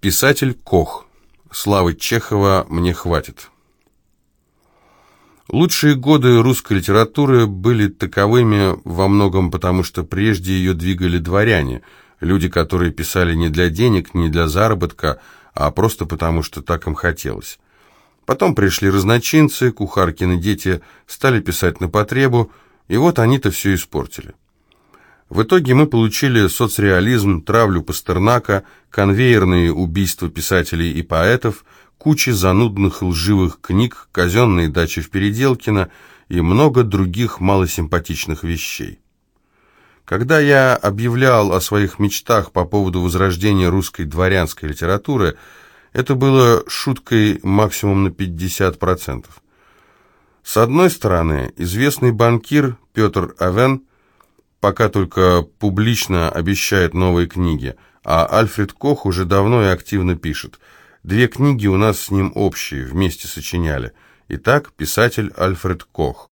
Писатель Кох. Славы Чехова мне хватит. Лучшие годы русской литературы были таковыми во многом потому, что прежде ее двигали дворяне, люди, которые писали не для денег, не для заработка, а просто потому, что так им хотелось. Потом пришли разночинцы, кухаркины дети стали писать на потребу, и вот они-то все испортили. В итоге мы получили соцреализм, травлю Пастернака, конвейерные убийства писателей и поэтов, кучи занудных лживых книг, казенные дачи в Переделкино и много других малосимпатичных вещей. Когда я объявлял о своих мечтах по поводу возрождения русской дворянской литературы, это было шуткой максимум на 50%. С одной стороны, известный банкир Петр Авен пока только публично обещает новые книги, а Альфред Кох уже давно и активно пишет. Две книги у нас с ним общие, вместе сочиняли. Итак, писатель Альфред Кох.